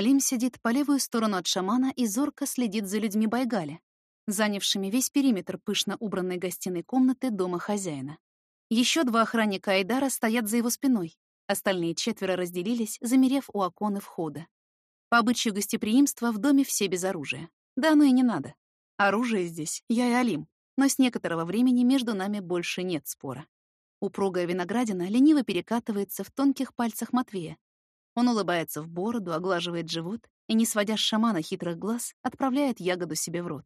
Алим сидит по левую сторону от шамана и зорко следит за людьми Байгали, занявшими весь периметр пышно убранной гостиной комнаты дома хозяина. Еще два охранника Айдара стоят за его спиной, остальные четверо разделились, замерев у окон и входа. По обычаю гостеприимства в доме все без оружия. Да оно и не надо. Оружие здесь я и Алим, но с некоторого времени между нами больше нет спора. Упругая виноградина лениво перекатывается в тонких пальцах Матвея, он улыбается в бороду, оглаживает живот и, не сводя с шамана хитрых глаз, отправляет ягоду себе в рот.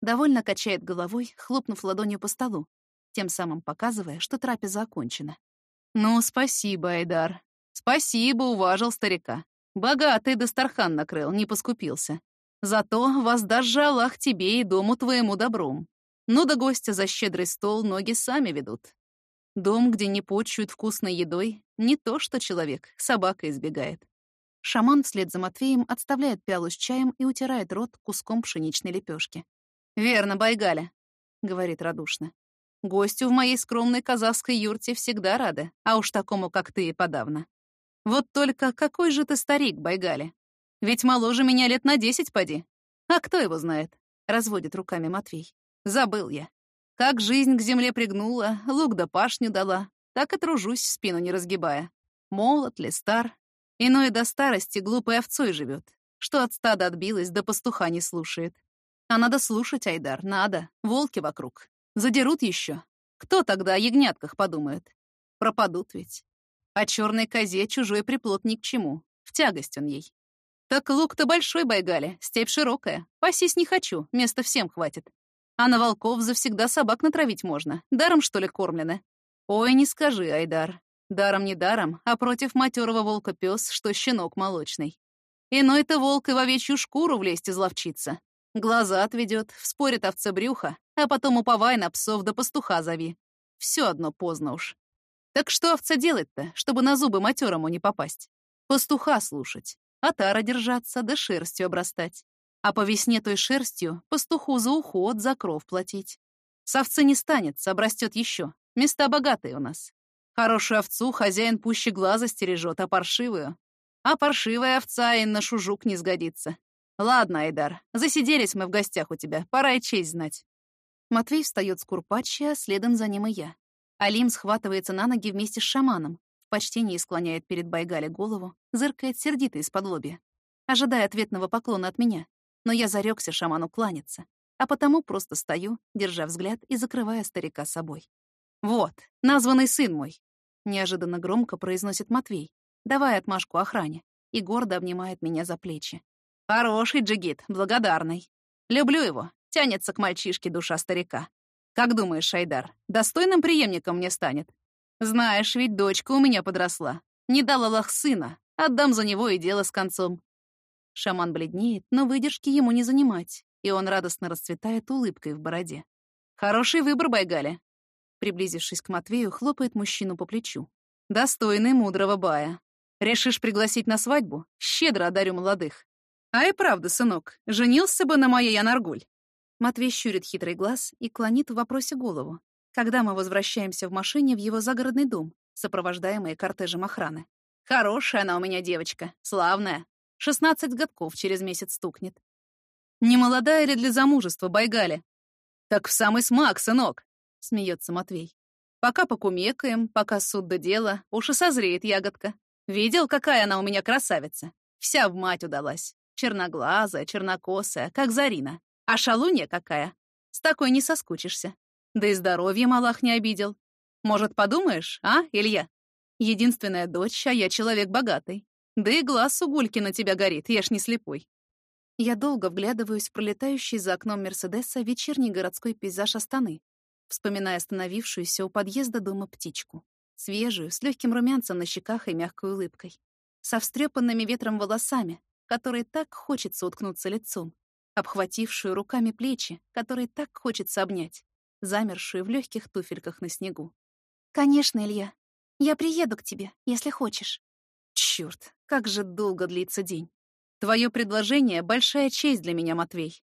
Довольно качает головой, хлопнув ладонью по столу, тем самым показывая, что трапеза окончена. «Ну, спасибо, Айдар. Спасибо, уважил старика. Богатый Дастархан накрыл, не поскупился. За то воздаст Аллах тебе и дому твоему добром. Ну да гостя за щедрый стол ноги сами ведут. Дом, где не почуют вкусной едой, не то что человек, собака избегает. Шаман вслед за Матвеем отставляет пиалу с чаем и утирает рот куском пшеничной лепешки. «Верно, Байгаля», — говорит радушно. «Гостю в моей скромной казахской юрте всегда рады, а уж такому, как ты, и подавно. Вот только какой же ты старик, Байгаля? Ведь моложе меня лет на десять поди. А кто его знает?» — разводит руками Матвей. «Забыл я. Как жизнь к земле пригнула, лук да пашню дала, так и тружусь, спину не разгибая. Молод ли, стар. Иной до старости глупой овцой живет, что от стада отбилась, да пастуха не слушает. А надо слушать, Айдар, надо. Волки вокруг. Задерут еще. Кто тогда о ягнятках подумает? Пропадут ведь. А черной козе чужой приплод ни к чему. В тягость он ей. Так лук-то большой, Байгали, степь широкая. Пасись не хочу, места всем хватит. А на волков завсегда собак натравить можно. Даром, что ли, кормлены? Ой, не скажи, Айдар. Даром не даром, а против матерого волка пес, что щенок молочный. Иной-то волк и в овечью шкуру влезть изловчится. Глаза отведет, вспорит овце брюха, а потом уповай на псов да пастуха зови. Все одно поздно уж. Так что овца делать-то, чтобы на зубы матерому не попасть? Пастуха слушать, отара держаться да шерстью обрастать. А по весне той шерстью пастуху за уход, за кров платить. С не станется, обрастет еще. Места богатые у нас. Хорошую овцу хозяин пуще глаза стережет, а паршивую? А паршивая овца и на шужук не сгодится. Ладно, Айдар, засиделись мы в гостях у тебя, пора и честь знать. Матвей встает с курпачи, а следом за ним и я. Алим схватывается на ноги вместе с шаманом, в почтении склоняет перед Байгали голову, зыркает сердито из-под лобья, ожидая ответного поклона от меня но я зарекся шаману кланяться, а потому просто стою, держа взгляд и закрывая старика собой. «Вот, названный сын мой!» — неожиданно громко произносит Матвей, давая отмашку охране, и гордо обнимает меня за плечи. «Хороший джигит, благодарный. Люблю его, тянется к мальчишке душа старика. Как думаешь, Шайдар, достойным преемником мне станет? Знаешь, ведь дочка у меня подросла. Не дала лах сына, отдам за него и дело с концом. Шаман бледнеет, но выдержки ему не занимать, и он радостно расцветает улыбкой в бороде. «Хороший выбор, Байгаля!» Приблизившись к Матвею, хлопает мужчину по плечу. «Достойный мудрого бая. Решишь пригласить на свадьбу? Щедро одарю молодых. А и правда, сынок, женился бы на моей Анаргуль». Матвей щурит хитрый глаз и клонит в вопросе голову, когда мы возвращаемся в машине в его загородный дом, сопровождаемые кортежем охраны. «Хорошая она у меня девочка, славная, Шестнадцать годков через месяц стукнет. Не молодая ли для замужества, Байгали? Так в самый смак, сынок, смеется Матвей. Пока покумекаем, пока суд до дела, уж и созреет ягодка. Видел, какая она у меня красавица? Вся в мать удалась. Черноглазая, чернокосая, как Зарина. А шалунья какая? С такой не соскучишься. Да и здоровье Малах не обидел. Может, подумаешь, а, Илья? Единственная дочь, а я человек богатый. Да и глаз у Гульки на тебя горит, я ж не слепой. Я долго вглядываюсь в пролетающий за окном Мерседеса вечерний городской пейзаж Астаны, вспоминая остановившуюся у подъезда дома птичку. Свежую, с легким румянцем на щеках и мягкой улыбкой. Со встрепанными ветром волосами, которые так хочется уткнуться лицом, обхватившую руками плечи, которые так хочется обнять, замершую в легких туфельках на снегу. «Конечно, Илья. Я приеду к тебе, если хочешь». Чёрт, как же долго длится день. Твое предложение — большая честь для меня, Матвей.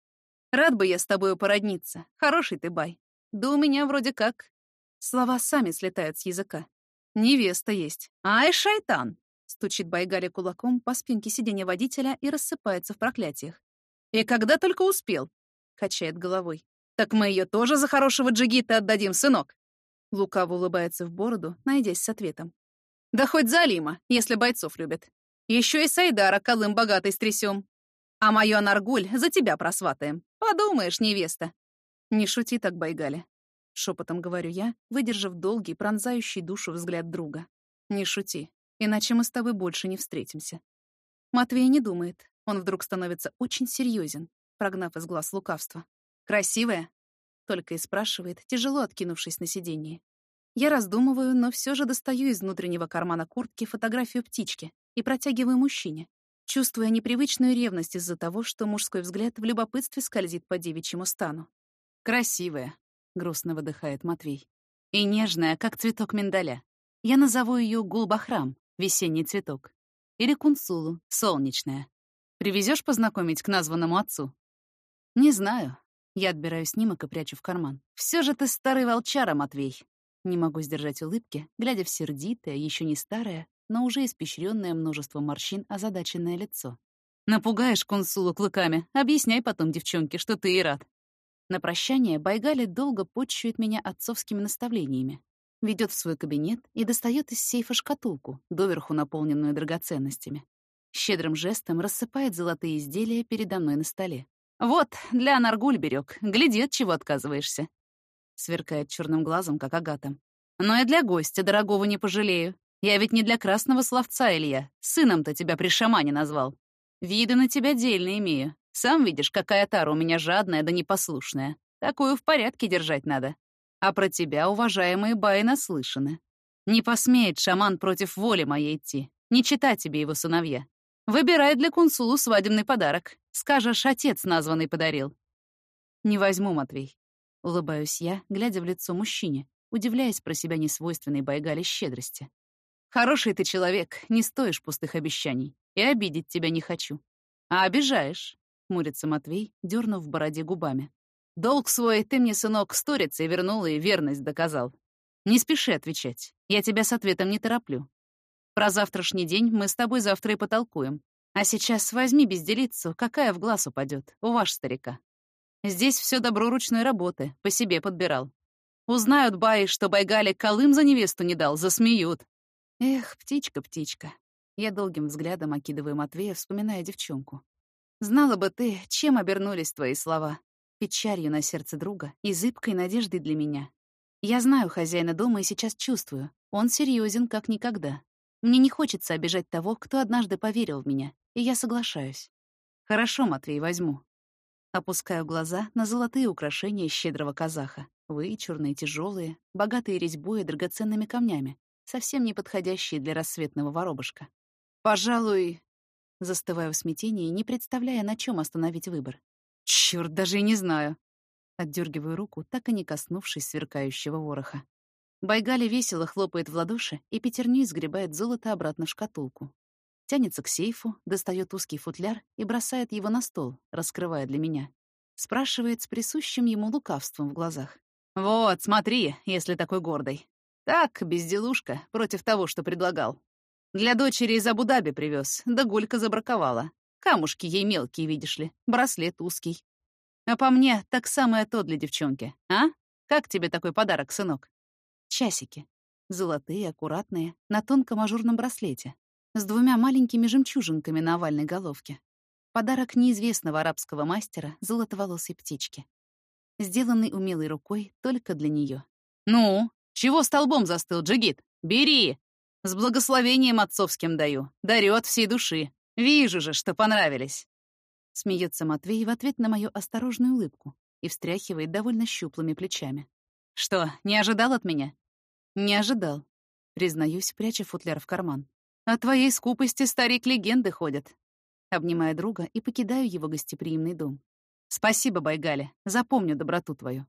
Рад бы я с тобою породниться. Хороший ты бай. Да у меня вроде как... Слова сами слетают с языка. Невеста есть. Ай, шайтан! Стучит Байгаля кулаком по спинке сиденья водителя и рассыпается в проклятиях. «И когда только успел?» — качает головой. «Так мы ее тоже за хорошего джигита отдадим, сынок!» Лукаво улыбается в бороду, найдясь с ответом. «Да хоть за Алима, если бойцов любят. Еще и Сайдара колым богатый стрясем. А мою Наргуль за тебя просватаем. Подумаешь, невеста!» «Не шути так, Байгаля!» — шепотом говорю я, выдержав долгий, пронзающий душу взгляд друга. «Не шути иначе мы с тобой больше не встретимся. Матвей не думает. Он вдруг становится очень серьезен, прогнав из глаз лукавство. «Красивая?» — только и спрашивает, тяжело откинувшись на сиденье. Я раздумываю, но все же достаю из внутреннего кармана куртки фотографию птички и протягиваю мужчине, чувствуя непривычную ревность из-за того, что мужской взгляд в любопытстве скользит по девичьему стану. «Красивая», — грустно выдыхает Матвей. «И нежная, как цветок миндаля. Я назову ее Гулбахрам, весенний цветок. Или кунсулу, солнечная. Привезешь познакомить к названному отцу? Не знаю. Я отбираю снимок и прячу в карман. Все же ты старый волчара, Матвей. Не могу сдержать улыбки, глядя в сердитое, еще не старое, но уже испещренное множеством морщин озадаченное лицо. Напугаешь консулу клыками, объясняй потом девчонке, что ты и рад. На прощание Байгали долго почует меня отцовскими наставлениями, ведет в свой кабинет и достает из сейфа шкатулку, доверху наполненную драгоценностями. Щедрым жестом рассыпает золотые изделия передо мной на столе. «Вот, для Наргуль берег. Гляди, от чего отказываешься». Сверкает черным глазом, как агата. «Но и для гостя дорогого не пожалею. Я ведь не для красного словца, Илья. Сыном-то тебя при шамане назвал. Виды на тебя дельно имею. Сам видишь, какая тара у меня жадная да непослушная. Такую в порядке держать надо. А про тебя, уважаемые баи, наслышаны. Не посмеет шаман против воли моей идти. Не читать тебе его сыновья. Выбирай для кунсулу свадебный подарок. Скажешь, отец названный подарил. Не возьму, Матвей. Улыбаюсь я, глядя в лицо мужчине, удивляясь про себя несвойственной Байгали щедрости. Хороший ты человек, не стоишь пустых обещаний. И обидеть тебя не хочу. А обижаешь, — хмурится Матвей, дернув в бороде губами. Долг свой ты мне, сынок, сторицей вернул и верность доказал. Не спеши отвечать. Я тебя с ответом не тороплю. Про завтрашний день мы с тобой завтра и потолкуем. А сейчас возьми безделицу, какая в глаз упадет, у ваш старика. Здесь все добро ручной работы, по себе подбирал. Узнают баи, что Байгали колым за невесту не дал, засмеют. Эх, птичка, птичка. Я долгим взглядом окидываю Матвея, вспоминая девчонку. Знала бы ты, чем обернулись твои слова печалью на сердце друга и зыбкой надеждой для меня. Я знаю хозяина дома и сейчас чувствую, он серьезен как никогда. Мне не хочется обижать того, кто однажды поверил в меня, и я соглашаюсь. Хорошо, Матвей, возьму. Опускаю глаза на золотые украшения щедрого казаха. Вычурные, тяжелые, богатые резьбой и драгоценными камнями, совсем не подходящие для рассветного воробушка. Пожалуй, застываю в смятении, не представляя, на чем остановить выбор. Черт, даже и не знаю. Отдергиваю руку, так и не коснувшись сверкающего вороха. Байгали весело хлопает в ладоши и пятерней сгребает золото обратно в шкатулку. Тянется к сейфу, достает узкий футляр и бросает его на стол, раскрывая для меня. Спрашивает с присущим ему лукавством в глазах. «Вот, смотри, если такой гордый. Так, безделушка, против того, что предлагал. Для дочери из Абу-Даби привез, да гулька забраковала. Камушки ей мелкие, видишь ли, браслет узкий. А по мне, так самое то для девчонки, а? Как тебе такой подарок, сынок? Часики. Золотые, аккуратные, на тонком ажурном браслете, с двумя маленькими жемчужинками на овальной головке. Подарок неизвестного арабского мастера золотоволосой птички. Сделанный умелой рукой только для нее. «Ну, чего столбом застыл, Джигит? Бери! С благословением отцовским даю. Дарю от всей души. Вижу же, что понравились. Смеется Матвей в ответ на мою осторожную улыбку и встряхивает довольно щуплыми плечами. Что, не ожидал от меня? Не ожидал. Признаюсь, пряча футляр в карман. О твоей скупости старик легенды ходят. Обнимая друга и покидаю его гостеприимный дом. Спасибо, Байгаля, запомню доброту твою.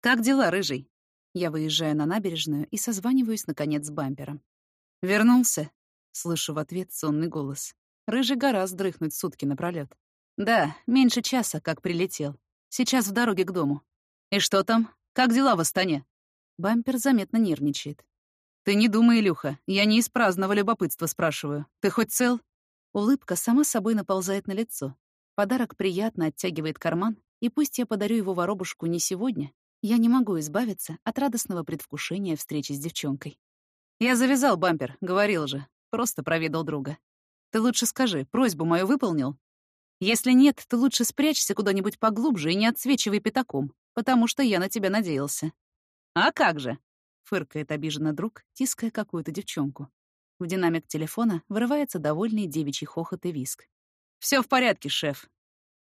Как дела, рыжий? Я выезжаю на набережную и созваниваюсь, наконец, с бампером. Вернулся? Слышу в ответ сонный голос. Рыжий гораздо дрыхнуть сутки напролёт. Да, меньше часа, как прилетел. Сейчас в дороге к дому. И что там? Как дела в Астане? Бампер заметно нервничает. Ты не думай, Илюха, я не из праздного любопытства спрашиваю. Ты хоть цел? Улыбка сама собой наползает на лицо. Подарок приятно оттягивает карман, и пусть я подарю его воробушку не сегодня, я не могу избавиться от радостного предвкушения встречи с девчонкой. Я завязал бампер, говорил же. Просто проведал друга. Ты лучше скажи, просьбу мою выполнил? Если нет, то лучше спрячься куда-нибудь поглубже и не отсвечивай пятаком, потому что я на тебя надеялся. А как же? Фыркает обиженно друг, тиская какую-то девчонку. В динамик телефона вырывается довольный девичий хохот и виск. Все в порядке, шеф.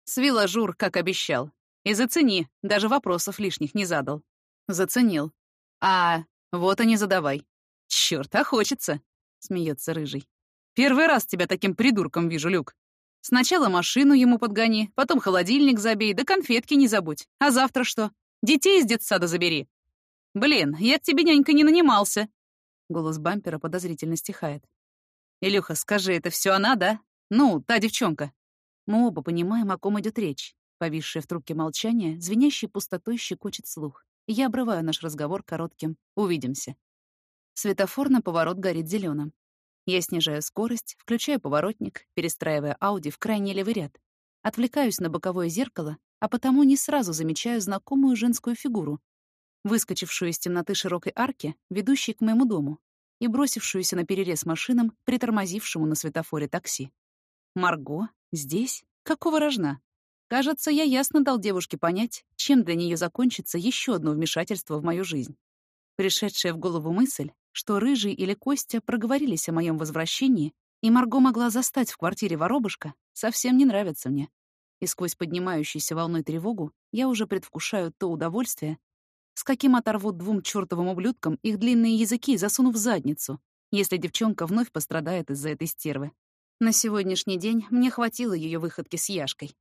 Свила жур, как обещал. И зацени, даже вопросов лишних не задал. Заценил. А, вот и не задавай. Чёрт, а хочется, смеется рыжий. Первый раз тебя таким придурком вижу, Люк. Сначала машину ему подгони, потом холодильник забей, да конфетки не забудь. А завтра что? Детей из детсада забери. Блин, я к тебе, нянька, не нанимался. Голос бампера подозрительно стихает. Илюха, скажи, это все она, да? Ну, та девчонка. Мы оба понимаем, о ком идет речь. Повисшее в трубке молчание, звенящей пустотой щекочет слух. Я обрываю наш разговор коротким «Увидимся». Светофор на поворот горит зеленым. Я снижаю скорость, включаю поворотник, перестраивая Ауди в крайний левый ряд. Отвлекаюсь на боковое зеркало, а потому не сразу замечаю знакомую женскую фигуру, выскочившую из темноты широкой арки, ведущей к моему дому, и бросившуюся на перерез машинам, притормозившему на светофоре такси. Марго? Здесь? Какого рожна? Кажется, я ясно дал девушке понять, чем для нее закончится еще одно вмешательство в мою жизнь. Пришедшая в голову мысль что Рыжий или Костя проговорились о моем возвращении, и Марго могла застать в квартире воробушка, совсем не нравится мне. И сквозь поднимающуюся волной тревогу я уже предвкушаю то удовольствие, с каким оторвут двум чертовым ублюдкам их длинные языки, засунув в задницу, если девчонка вновь пострадает из-за этой стервы. На сегодняшний день мне хватило ее выходки с Яшкой.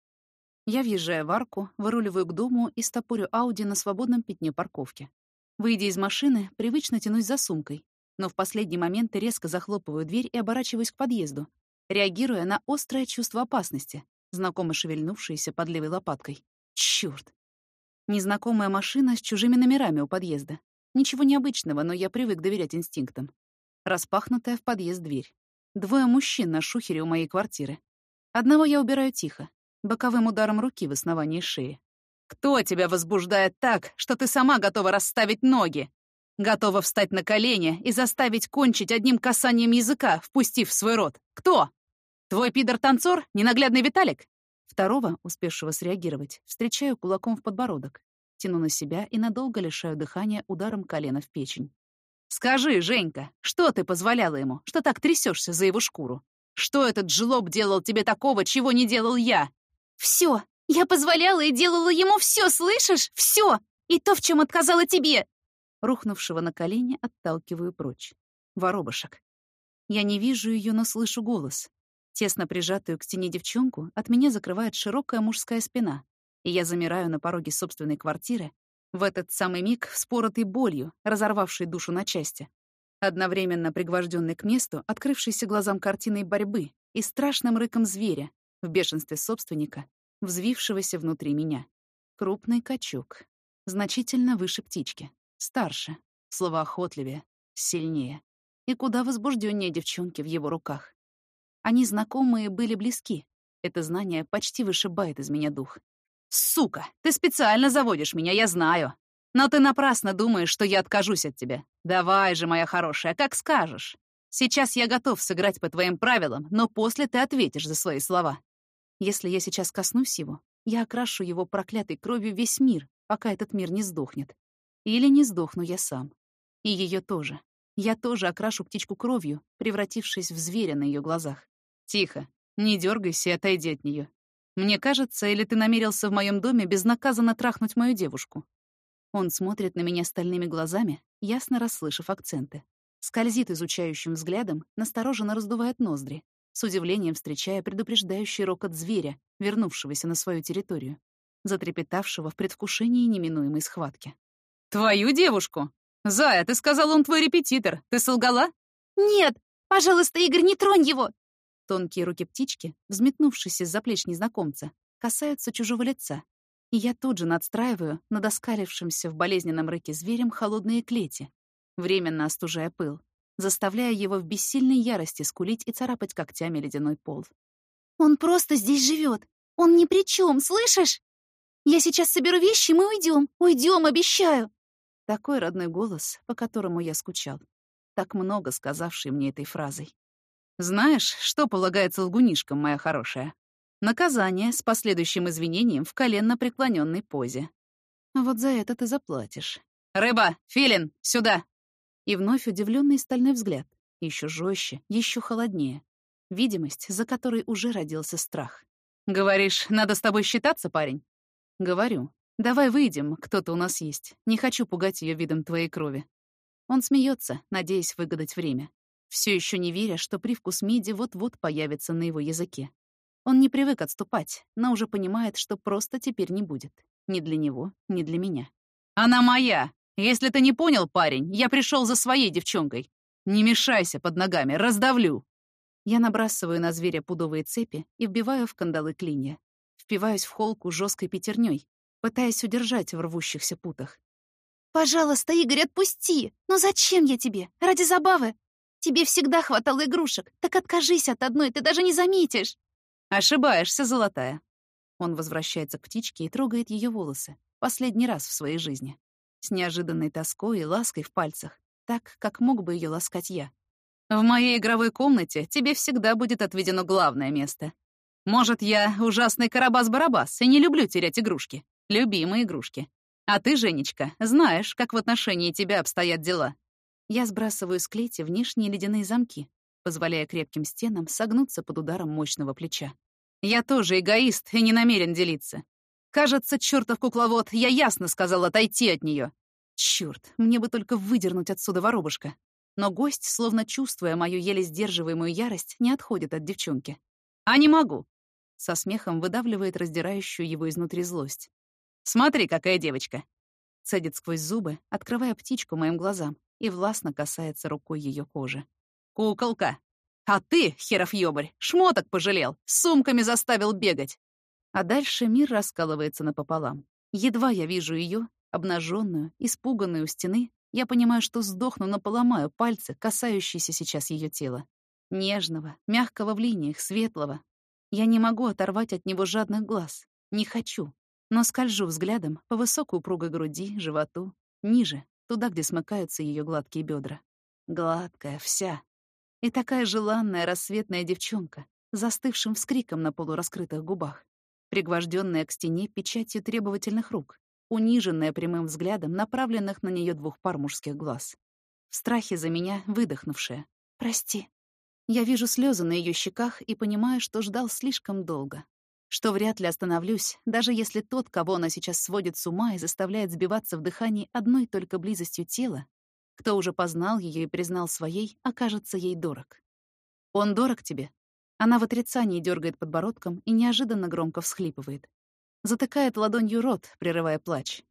Я въезжаю в арку, выруливаю к дому и стопорю Ауди на свободном пятне парковки. Выйдя из машины, привычно тянусь за сумкой, но в последний момент резко захлопываю дверь и оборачиваюсь к подъезду, реагируя на острое чувство опасности, знакомо шевельнувшееся под левой лопаткой. Чёрт! Незнакомая машина с чужими номерами у подъезда. Ничего необычного, но я привык доверять инстинктам. Распахнутая в подъезд дверь. Двое мужчин на шухере у моей квартиры. Одного я убираю тихо, боковым ударом руки в основании шеи. Кто тебя возбуждает так, что ты сама готова расставить ноги? Готова встать на колени и заставить кончить одним касанием языка, впустив в свой рот? Кто? Твой пидор-танцор? Ненаглядный Виталик? Второго, успевшего среагировать, встречаю кулаком в подбородок. Тяну на себя и надолго лишаю дыхания ударом колена в печень. «Скажи, Женька, что ты позволяла ему? Что так трясешься за его шкуру? Что этот жлоб делал тебе такого, чего не делал я?» «Все, я позволяла и делала ему все, слышишь? Все! И то, в чем отказала тебе!» Рухнувшего на колени отталкиваю прочь. Воробушек. Я не вижу ее, но слышу голос. Тесно прижатую к стене девчонку от меня закрывает широкая мужская спина, и я замираю на пороге собственной квартиры, в этот самый миг вспоротой болью, разорвавшей душу на части. Одновременно пригвожденный к месту, открывшийся глазам картиной борьбы и страшным рыком зверя, в бешенстве собственника, взвившегося внутри меня. Крупный качок. Значительно выше птички. Старше, словоохотливее, сильнее. И куда возбужденнее девчонки в его руках. Они знакомые были близки. Это знание почти вышибает из меня дух. «Сука! Ты специально заводишь меня, я знаю. Но ты напрасно думаешь, что я откажусь от тебя. Давай же, моя хорошая, как скажешь. Сейчас я готов сыграть по твоим правилам, но после ты ответишь за свои слова. Если я сейчас коснусь его, я окрашу его проклятой кровью весь мир, пока этот мир не сдохнет. Или не сдохну я сам. И ее тоже. Я тоже окрашу птичку кровью, превратившись в зверя на ее глазах. Тихо, не дергайся и отойди от нее. Мне кажется, или ты намерился в моем доме безнаказанно трахнуть мою девушку? Он смотрит на меня стальными глазами, ясно расслышав акценты. Скользит изучающим взглядом, настороженно раздувает ноздри, с удивлением встречая предупреждающий рокот зверя, вернувшегося на свою территорию, затрепетавшего в предвкушении неминуемой схватки. «Твою девушку? Зая, ты сказал, он твой репетитор. Ты солгала?» «Нет! Пожалуйста, Игорь, не тронь его!» Тонкие руки птички, взметнувшись из-за плеч незнакомца, касаются чужого лица. И я тут же надстраиваю над оскалившимся в болезненном рыке зверем холодные клети, временно остужая пыл, заставляя его в бессильной ярости скулить и царапать когтями ледяной пол. «Он просто здесь живет. Он ни при чем, слышишь? Я сейчас соберу вещи, и мы уйдем. Уйдем, обещаю!» Такой родной голос, по которому я скучал. Так много сказавший мне этой фразой. «Знаешь, что полагается лгунишкам, моя хорошая? Наказание с последующим извинением в коленно преклоненной позе. Вот за это ты заплатишь. «Рыба! Филин! Сюда!» И вновь удивленный стальной взгляд. Еще жестче, еще холоднее. Видимость, за которой уже родился страх. «Говоришь, надо с тобой считаться, парень?» «Говорю. Давай выйдем, кто-то у нас есть. Не хочу пугать ее видом твоей крови». Он смеется, надеясь выгадать время. Все еще не веря, что привкус миди вот-вот появится на его языке. Он не привык отступать, но уже понимает, что просто теперь не будет. Ни для него, ни для меня. «Она моя! Если ты не понял, парень, я пришел за своей девчонкой. Не мешайся под ногами, раздавлю!» Я набрасываю на зверя пудовые цепи и вбиваю в кандалы клинья. Впиваюсь в холку жесткой пятерней, пытаясь удержать в рвущихся путах. «Пожалуйста, Игорь, отпусти! Ну зачем я тебе? Ради забавы? Тебе всегда хватало игрушек. Так откажись от одной, ты даже не заметишь!» «Ошибаешься, золотая!» Он возвращается к птичке и трогает ее волосы. Последний раз в своей жизни. С неожиданной тоской и лаской в пальцах. Так, как мог бы ее ласкать я. В моей игровой комнате тебе всегда будет отведено главное место. Может, я ужасный Карабас-Барабас и не люблю терять игрушки. Любимые игрушки. А ты, Женечка, знаешь, как в отношении тебя обстоят дела. Я сбрасываю с клети внешние ледяные замки, позволяя крепким стенам согнуться под ударом мощного плеча. Я тоже эгоист и не намерен делиться. Кажется, чертов кукловод, я ясно сказал отойти от нее. Черт, мне бы только выдернуть отсюда воробушка. Но гость, словно чувствуя мою еле сдерживаемую ярость, не отходит от девчонки. «А не могу!» Со смехом выдавливает раздирающую его изнутри злость. «Смотри, какая девочка!» Цедит сквозь зубы, открывая птичку моим глазам, и властно касается рукой ее кожи. «Куколка! А ты, херов ёбарь, шмоток пожалел, сумками заставил бегать!» А дальше мир раскалывается напополам. Едва я вижу ее, обнаженную, испуганную у стены, я понимаю, что сдохну, но поломаю пальцы, касающиеся сейчас ее тела. Нежного, мягкого в линиях, светлого. Я не могу оторвать от него жадных глаз. Не хочу. Но скольжу взглядом по высокой упругой груди, животу, ниже, туда, где смыкаются ее гладкие бедра. Гладкая, вся. И такая желанная рассветная девчонка, застывшим вскриком на полураскрытых губах, пригвожденная к стене печатью требовательных рук, униженная прямым взглядом направленных на нее двух пар мужских глаз. В страхе за меня выдохнувшая. «Прости». Я вижу слезы на ее щеках и понимаю, что ждал слишком долго. Что вряд ли остановлюсь, даже если тот, кого она сейчас сводит с ума и заставляет сбиваться в дыхании одной только близостью тела, кто уже познал ее и признал своей, окажется ей дорог. «Он дорог тебе?» Она в отрицании дергает подбородком и неожиданно громко всхлипывает. Затыкает ладонью рот, прерывая плач.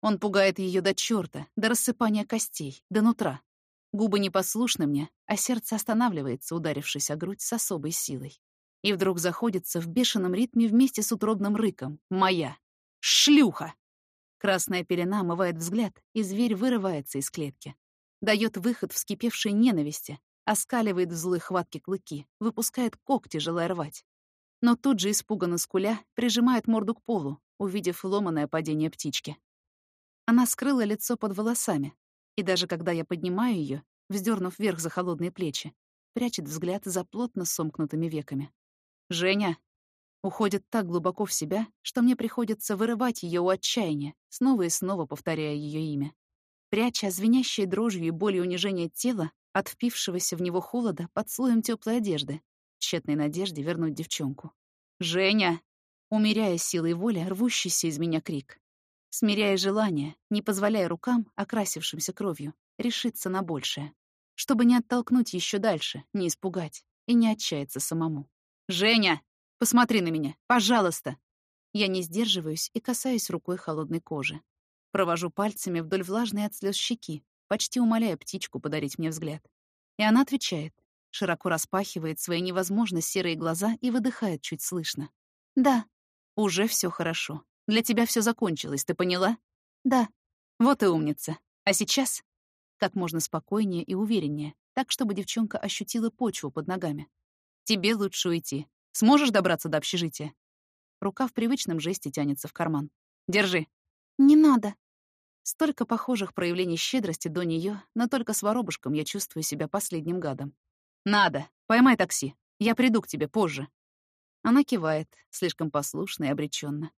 Он пугает ее до чёрта, до рассыпания костей, до нутра. Губы непослушны мне, а сердце останавливается, ударившись о грудь с особой силой. И вдруг заходится в бешеном ритме вместе с утробным рыком. «Моя! Шлюха!» Красная пелена омывает взгляд, и зверь вырывается из клетки. Дает выход вскипевшей ненависти, оскаливает в злой хватке клыки, выпускает когти, желая рвать но тут же, испуганно скуля, прижимает морду к полу, увидев ломаное падение птички. Она скрыла лицо под волосами, и даже когда я поднимаю ее, вздернув вверх за холодные плечи, прячет взгляд за плотно сомкнутыми веками. «Женя!» Уходит так глубоко в себя, что мне приходится вырывать ее у отчаяния, снова и снова повторяя ее имя. Пряча звенящей дрожью и болью унижения тела от впившегося в него холода под слоем теплой одежды, тщетной надежде вернуть девчонку. «Женя!» Умеряя силой воли рвущийся из меня крик. Смиряя желание, не позволяя рукам, окрасившимся кровью, решиться на большее. Чтобы не оттолкнуть еще дальше, не испугать и не отчаяться самому. «Женя! Посмотри на меня! Пожалуйста!» Я не сдерживаюсь и касаюсь рукой холодной кожи. Провожу пальцами вдоль влажной от слез щеки, почти умоляя птичку подарить мне взгляд. И она отвечает, Широко распахивает свои невозможно серые глаза и выдыхает чуть слышно. «Да, Уже все хорошо. Для тебя все закончилось, ты поняла? да, Вот и умница. А сейчас как можно спокойнее и увереннее, так, чтобы девчонка ощутила почву под ногами. Тебе лучше уйти. Сможешь добраться до общежития? Рука в привычном жесте тянется в карман. Держи. не надо. Столько похожих проявлений щедрости до нее, но только с воробушком я чувствую себя последним гадом. «Надо. Поймай такси. Я приду к тебе позже». Она кивает, слишком послушно и обреченно.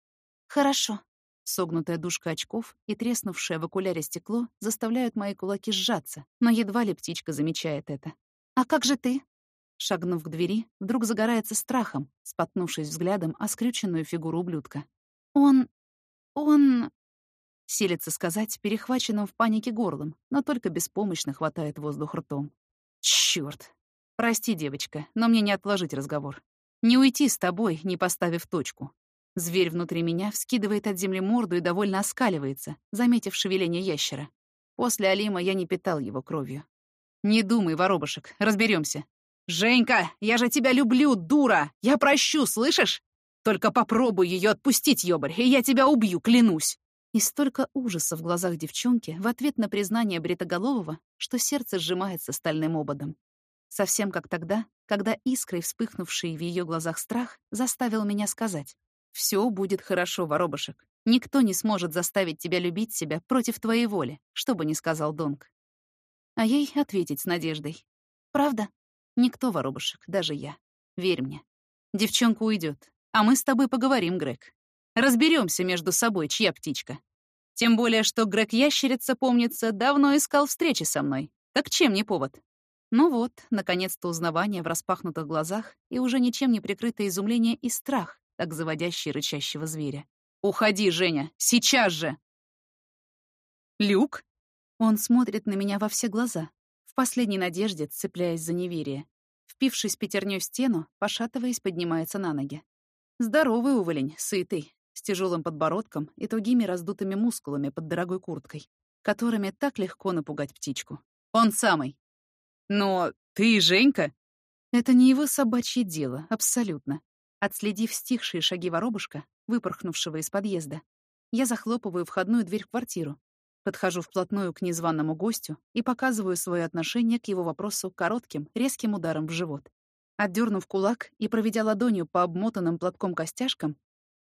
Хорошо. Согнутая дужка очков и треснувшее в окуляре стекло заставляют мои кулаки сжаться, но едва ли птичка замечает это. А как же ты? Шагнув к двери, вдруг загорается страхом, споткнувшись взглядом о скрюченную фигуру ублюдка. Он... он... Силится сказать перехваченным в панике горлом, но только беспомощно хватает воздух ртом. Чёрт! Прости, девочка, но мне не отложить разговор. Не уйти с тобой, не поставив точку. Зверь внутри меня вскидывает от земли морду и довольно оскаливается, заметив шевеление ящера. После Алима я не питал его кровью. «Не думай, воробушек, разберемся. «Женька, я же тебя люблю, дура! Я прощу, слышишь? Только попробуй ее отпустить, ёбарь, и я тебя убью, клянусь!» И столько ужаса в глазах девчонки в ответ на признание Бритоголового, что сердце сжимается стальным ободом. Совсем как тогда, когда искрой вспыхнувший в ее глазах страх заставил меня сказать «Все будет хорошо, воробушек. Никто не сможет заставить тебя любить себя против твоей воли», что бы ни сказал Донг. А ей ответить с надеждой. Правда? Никто, воробушек, даже я. Верь мне. Девчонка уйдет, а мы с тобой поговорим, Грег. Разберемся между собой, чья птичка. Тем более, что Грег Ящерица, помнится, давно искал встречи со мной. Так чем не повод? Ну вот, наконец-то узнавание в распахнутых глазах и уже ничем не прикрытое изумление и страх, так заводящий рычащего зверя. «Уходи, Женя! Сейчас же!» «Люк?» Он смотрит на меня во все глаза, в последней надежде цепляясь за неверие. Впившись пятерней в стену, пошатываясь, поднимается на ноги. Здоровый уволень, сытый, с тяжелым подбородком и тугими раздутыми мускулами под дорогой курткой, которыми так легко напугать птичку. Он самый. Но ты, Женька? Это не его собачье дело, абсолютно. Отследив стихшие шаги воробушка, выпорхнувшего из подъезда, я захлопываю входную дверь в квартиру, подхожу вплотную к незваному гостю и показываю свое отношение к его вопросу коротким, резким ударом в живот. Отдернув кулак и проведя ладонью по обмотанным платком костяшкам,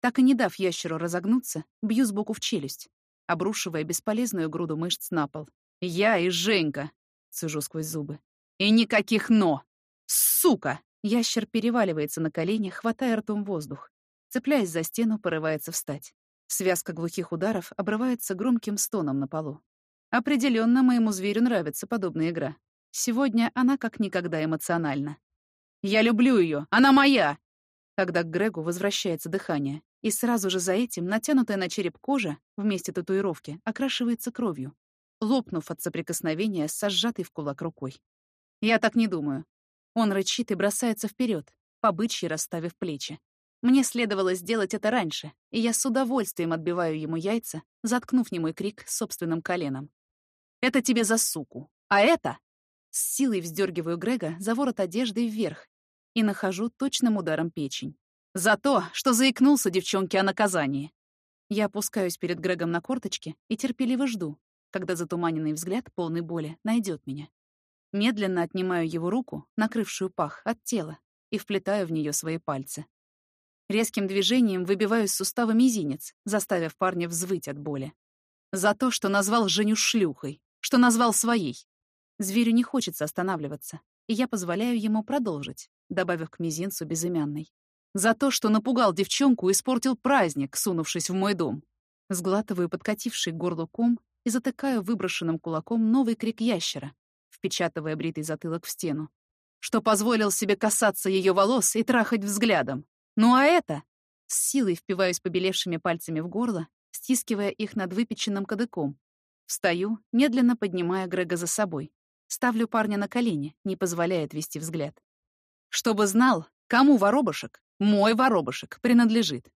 так и не дав ящеру разогнуться, бью сбоку в челюсть, обрушивая бесполезную груду мышц на пол. «Я и Женька!» — цежу сквозь зубы. «И никаких «но». Сука!» Ящер переваливается на колени, хватая ртом воздух. Цепляясь за стену, порывается встать. Связка глухих ударов обрывается громким стоном на полу. Определенно моему зверю нравится подобная игра. Сегодня она как никогда эмоциональна. «Я люблю ее, Она моя!» Когда к Грегу возвращается дыхание, и сразу же за этим натянутая на череп кожа вместе татуировки окрашивается кровью, лопнув от соприкосновения с сжатой в кулак рукой. Я так не думаю. Он рычит и бросается вперед, побычьи расставив плечи. Мне следовало сделать это раньше, и я с удовольствием отбиваю ему яйца, заткнув немой крик собственным коленом. «Это тебе за суку! А это...» С силой вздергиваю Грега за ворот одежды вверх и нахожу точным ударом печень. «За то, что заикнулся девчонке о наказании!» Я опускаюсь перед Грегом на корточки и терпеливо жду, когда затуманенный взгляд, полный боли, найдет меня. Медленно отнимаю его руку, накрывшую пах, от тела, и вплетаю в нее свои пальцы. Резким движением выбиваю из сустава мизинец, заставив парня взвыть от боли. За то, что назвал Женю шлюхой, что назвал своей. Зверю не хочется останавливаться, и я позволяю ему продолжить, добавив к мизинцу безымянный. За то, что напугал девчонку и испортил праздник, сунувшись в мой дом. Сглатываю подкативший к горлу ком и затыкаю выброшенным кулаком новый крик ящера, впечатывая бритый затылок в стену. Что позволил себе касаться ее волос и трахать взглядом. Ну а это... С силой впиваюсь побелевшими пальцами в горло, стискивая их над выпеченным кадыком. Встаю, медленно поднимая Грега за собой. Ставлю парня на колени, не позволяя отвести взгляд. Чтобы знал, кому воробушек, мой воробушек, принадлежит.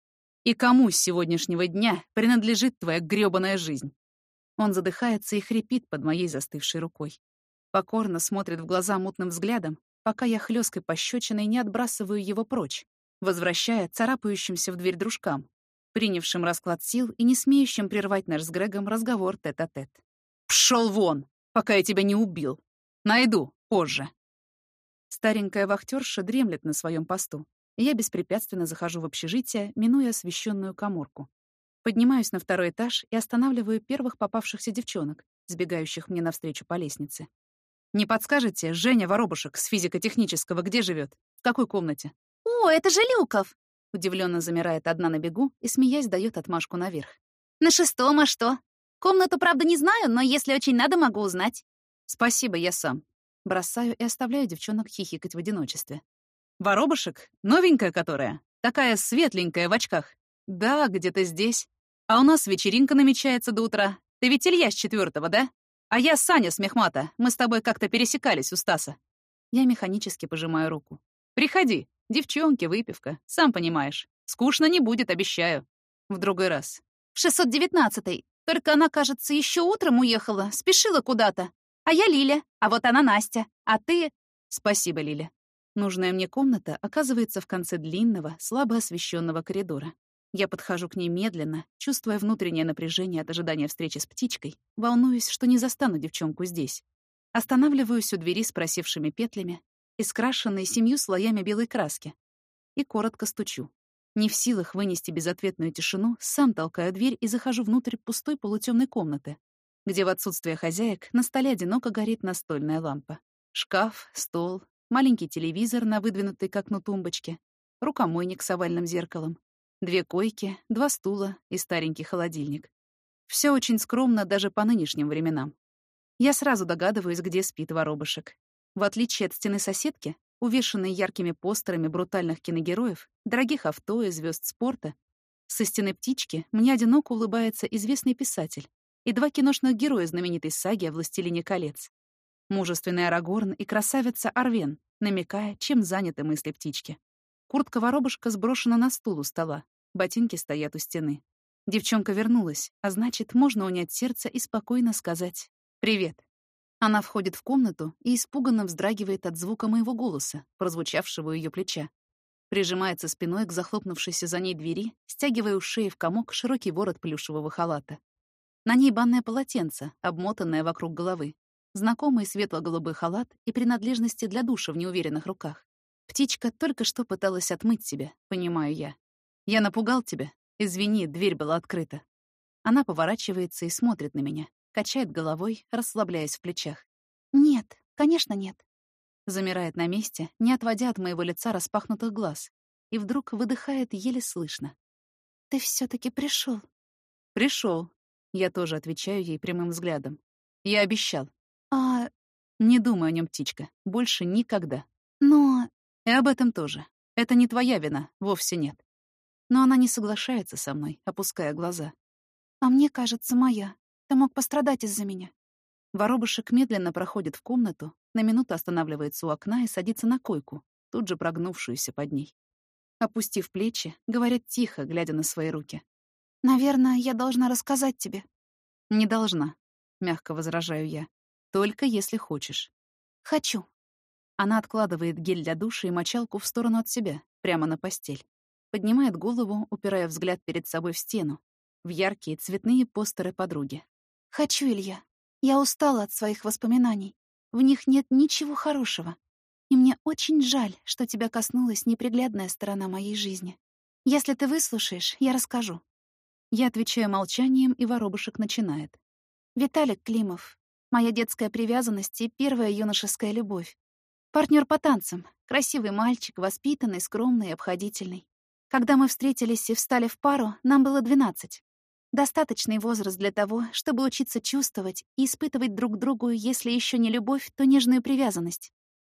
И кому с сегодняшнего дня принадлежит твоя грёбаная жизнь. Он задыхается и хрипит под моей застывшей рукой покорно смотрит в глаза мутным взглядом, пока я хлёсткой пощечиной не отбрасываю его прочь, возвращая царапающимся в дверь дружкам, принявшим расклад сил и не смеющим прервать наш с Грегом разговор тет-а-тет. «Пшёл вон, пока я тебя не убил! Найду позже!» Старенькая вахтерша дремлет на своем посту, я беспрепятственно захожу в общежитие, минуя освещенную коморку. Поднимаюсь на второй этаж и останавливаю первых попавшихся девчонок, сбегающих мне навстречу по лестнице. «Не подскажете, Женя Воробушек с физико-технического где живет? В какой комнате?» «О, это же Люков!» Удивленно замирает одна на бегу и, смеясь, дает отмашку наверх. «На шестом, а что? Комнату, правда, не знаю, но если очень надо, могу узнать». «Спасибо, я сам». Бросаю и оставляю девчонок хихикать в одиночестве. «Воробушек? Новенькая которая? Такая светленькая в очках?» «Да, где-то здесь. А у нас вечеринка намечается до утра. Ты ведь Илья с четвертого, да? А я Саня с Мехмата. Мы с тобой как-то пересекались у Стаса». Я механически пожимаю руку. «Приходи. Девчонки, выпивка. Сам понимаешь. Скучно не будет, обещаю. В другой раз». «В 619-й. Только она, кажется, еще утром уехала, спешила куда-то. А я Лиля, а вот она Настя. А ты...» «Спасибо, Лиля. Нужная мне комната оказывается в конце длинного, слабо освещенного коридора. Я подхожу к ней медленно, чувствуя внутреннее напряжение от ожидания встречи с птичкой, волнуюсь, что не застану девчонку здесь. Останавливаюсь у двери с просевшими петлями и скрашенной семью слоями белой краски. И коротко стучу. Не в силах вынести безответную тишину, сам толкаю дверь и захожу внутрь пустой полутемной комнаты, где в отсутствие хозяек на столе одиноко горит настольная лампа. Шкаф, стол, маленький телевизор на выдвинутой к окну тумбочке, рукомойник с овальным зеркалом, Две койки, два стула и старенький холодильник. Все очень скромно даже по нынешним временам. Я сразу догадываюсь, где спит воробышек. В отличие от стены соседки, увешанной яркими постерами брутальных киногероев, дорогих авто и звезд спорта, со стены птички мне одиноко улыбается известный писатель и два киношных героя знаменитой саги о «Властелине колец». Мужественный Арагорн и красавица Арвен, намекая, чем заняты мысли птички. Куртка-воробушка сброшена на стул у стола. Ботинки стоят у стены. Девчонка вернулась, а значит, можно унять сердце и спокойно сказать «Привет». Она входит в комнату и испуганно вздрагивает от звука моего голоса, прозвучавшего у её плеча. Прижимается спиной к захлопнувшейся за ней двери, стягивая у шеи в комок широкий ворот плюшевого халата. На ней банное полотенце, обмотанное вокруг головы, знакомый светло-голубой халат и принадлежности для душа в неуверенных руках. Птичка только что пыталась отмыть себя, понимаю я. Я напугал тебя? Извини, дверь была открыта. Она поворачивается и смотрит на меня, качает головой, расслабляясь в плечах. Нет, конечно, нет. Замирает на месте, не отводя от моего лица распахнутых глаз, и вдруг выдыхает еле слышно. Ты все таки пришел. Пришел. Я тоже отвечаю ей прямым взглядом. Я обещал. А... Не думай о нем, птичка. Больше никогда. Но... И об этом тоже. Это не твоя вина, вовсе нет. Но она не соглашается со мной, опуская глаза. А мне кажется, моя. Ты мог пострадать из-за меня. Воробушек медленно проходит в комнату, на минуту останавливается у окна и садится на койку, тут же прогнувшуюся под ней. Опустив плечи, говорит тихо, глядя на свои руки. «Наверное, я должна рассказать тебе». «Не должна», — мягко возражаю я. «Только если хочешь». «Хочу». Она откладывает гель для душа и мочалку в сторону от себя, прямо на постель. Поднимает голову, упирая взгляд перед собой в стену, в яркие цветные постеры подруги. «Хочу, Илья. Я устала от своих воспоминаний. В них нет ничего хорошего. И мне очень жаль, что тебя коснулась неприглядная сторона моей жизни. Если ты выслушаешь, я расскажу». Я отвечаю молчанием, и воробушек начинает. «Виталик Климов. Моя детская привязанность и первая юношеская любовь. Партнер по танцам. Красивый мальчик, воспитанный, скромный и обходительный. Когда мы встретились и встали в пару, нам было 12. Достаточный возраст для того, чтобы учиться чувствовать и испытывать друг другу, если еще не любовь, то нежную привязанность.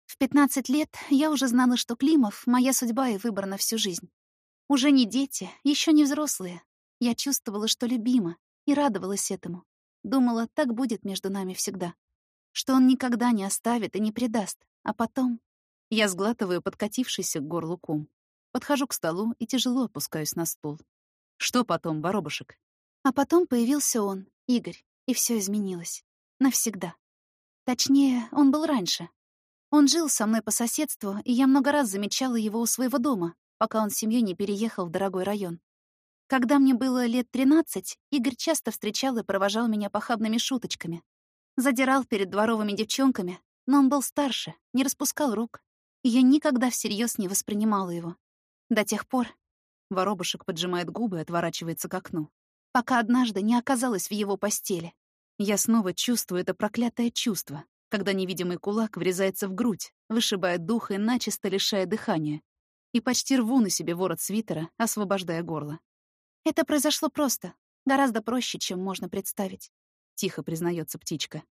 В 15 лет я уже знала, что Климов — моя судьба и выбор на всю жизнь. Уже не дети, еще не взрослые. Я чувствовала, что любима, и радовалась этому. Думала, так будет между нами всегда. Что он никогда не оставит и не предаст. А потом я сглатываю подкатившийся к горлу ком. Подхожу к столу и тяжело опускаюсь на стул. Что потом, воробушек? А потом появился он, Игорь, и все изменилось. Навсегда. Точнее, он был раньше. Он жил со мной по соседству, и я много раз замечала его у своего дома, пока он с семьей не переехал в дорогой район. Когда мне было лет 13, Игорь часто встречал и провожал меня похабными шуточками. Задирал перед дворовыми девчонками, но он был старше, не распускал рук, и я никогда всерьез не воспринимала его. До тех пор... Воробушек поджимает губы и отворачивается к окну. Пока однажды не оказалась в его постели. Я снова чувствую это проклятое чувство, когда невидимый кулак врезается в грудь, вышибает дух и начисто лишая дыхания. И почти рву на себе ворот свитера, освобождая горло. Это произошло просто, гораздо проще, чем можно представить. Тихо признается птичка.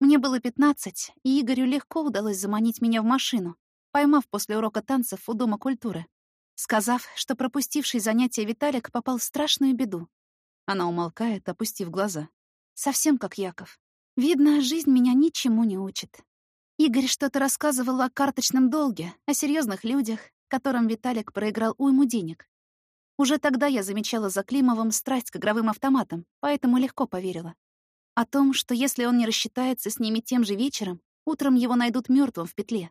Мне было пятнадцать, и Игорю легко удалось заманить меня в машину, поймав после урока танцев у Дома культуры сказав, что пропустивший занятие Виталик попал в страшную беду. Она умолкает, опустив глаза. Совсем как Яков. Видно, жизнь меня ничему не учит. Игорь что-то рассказывал о карточном долге, о серьезных людях, которым Виталик проиграл уйму денег. Уже тогда я замечала за Климовым страсть к игровым автоматам, поэтому легко поверила. О том, что если он не рассчитается с ними тем же вечером, утром его найдут мертвым в петле.